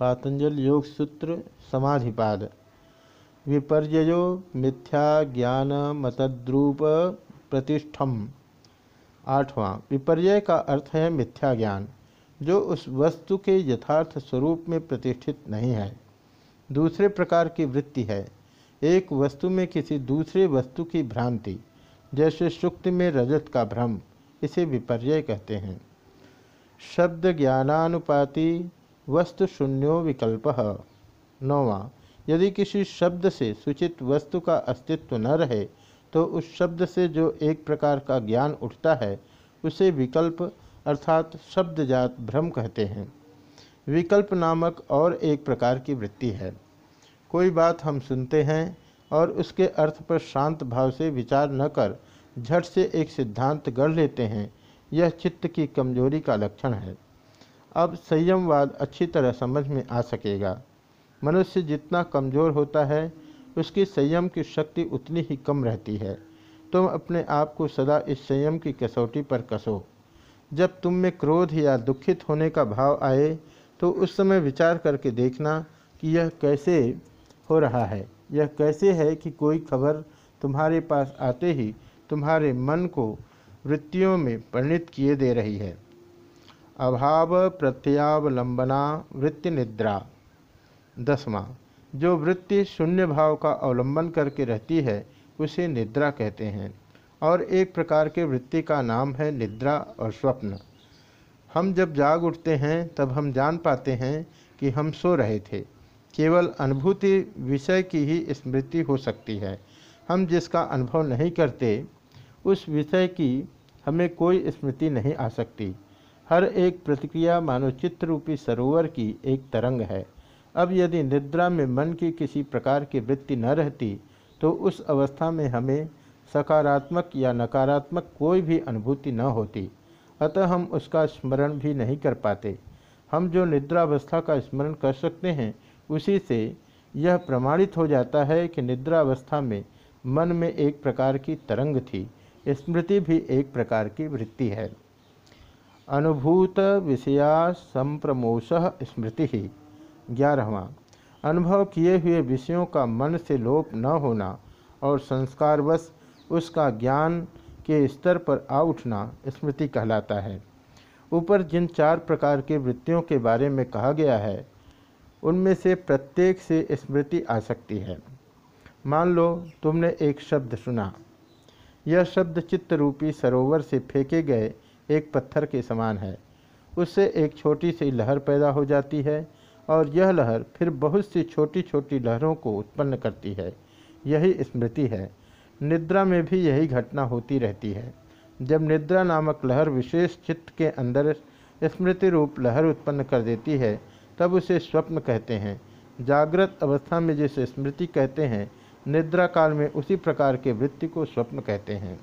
पातंजल योग सूत्र समाधिपाद। विपर्यो मिथ्या ज्ञान मतद्रूप प्रतिष्ठम। आठवां विपर्य का अर्थ है मिथ्या ज्ञान, जो उस वस्तु के यथार्थ स्वरूप में प्रतिष्ठित नहीं है। दूसरे प्रकार की वृत्ति है, एक वस्तु में किसी दूसरे वस्तु की भ्रांति, जैसे सुक्ति में रजत का भ्रम, इसे विपर्य कहते हैं। शब्द ज्ञानानुपाति वस्तु शून्यो विकल्प। नौवा, यदि किसी शब्द से सूचित वस्तु का अस्तित्व न रहे तो उस शब्द से जो एक प्रकार का ज्ञान उठता है, उसे विकल्प अर्थात शब्दजात भ्रम कहते हैं। विकल्प नामक और एक प्रकार की वृत्ति है। कोई बात हम सुनते हैं और उसके अर्थ पर शांत भाव से विचार न कर झट से एक सिद्धांत गढ़ लेते हैं, यह चित्त की कमज़ोरी का लक्षण है। अब संयमवाद अच्छी तरह समझ में आ सकेगा। मनुष्य जितना कमज़ोर होता है, उसकी संयम की शक्ति उतनी ही कम रहती है। तुम अपने आप को सदा इस संयम की कसौटी पर कसो। जब तुम में क्रोध या दुखित होने का भाव आए तो उस समय विचार करके देखना कि यह कैसे हो रहा है। यह कैसे है कि कोई खबर तुम्हारे पास आते ही तुम्हारे मन को वृत्तियों में परिणित किए दे रही है। अभाव प्रत्यावलंबना वृत्ति निद्रा दसवां, जो वृत्ति शून्य भाव का अवलंबन करके रहती है, उसे निद्रा कहते हैं और एक प्रकार के वृत्ति का नाम है निद्रा और स्वप्न। हम जब जाग उठते हैं, तब हम जान पाते हैं कि हम सो रहे थे। केवल अनुभूति विषय की ही स्मृति हो सकती है। हम जिसका अनुभव नहीं करते, उस विषय की हमें कोई स्मृति नहीं आ सकती। हर एक प्रतिक्रिया मानो चित्र रूपी सरोवर की एक तरंग है। अब यदि निद्रा में मन की किसी प्रकार की वृत्ति न रहती तो उस अवस्था में हमें सकारात्मक या नकारात्मक कोई भी अनुभूति न होती। अतः हम उसका स्मरण भी नहीं कर पाते। हम जो निद्रावस्था का स्मरण कर सकते हैं, उसी से यह प्रमाणित हो जाता है कि निद्रावस्था में मन में एक प्रकार की तरंग थी। स्मृति भी एक प्रकार की वृत्ति है। अनुभूत विषया संप्रमोश स्मृति। ही ग्यारहवा, अनुभव किए हुए विषयों का मन से लोप न होना और संस्कारवश उसका ज्ञान के स्तर पर आ उठना स्मृति कहलाता है। ऊपर जिन चार प्रकार के वृत्तियों के बारे में कहा गया है, उनमें से प्रत्येक से स्मृति आ सकती है। मान लो, तुमने एक शब्द सुना। यह शब्द चित्त रूपी सरोवर से फेंके गए एक पत्थर के समान है। उससे एक छोटी सी लहर पैदा हो जाती है और यह लहर फिर बहुत सी छोटी छोटी लहरों को उत्पन्न करती है। यही स्मृति है। निद्रा में भी यही घटना होती रहती है। जब निद्रा नामक लहर विशेष चित्त के अंदर स्मृति रूप लहर उत्पन्न कर देती है, तब उसे स्वप्न कहते हैं। जागृत अवस्था में जिसे स्मृति कहते हैं, निद्रा काल में उसी प्रकार के वृत्ति को स्वप्न कहते हैं।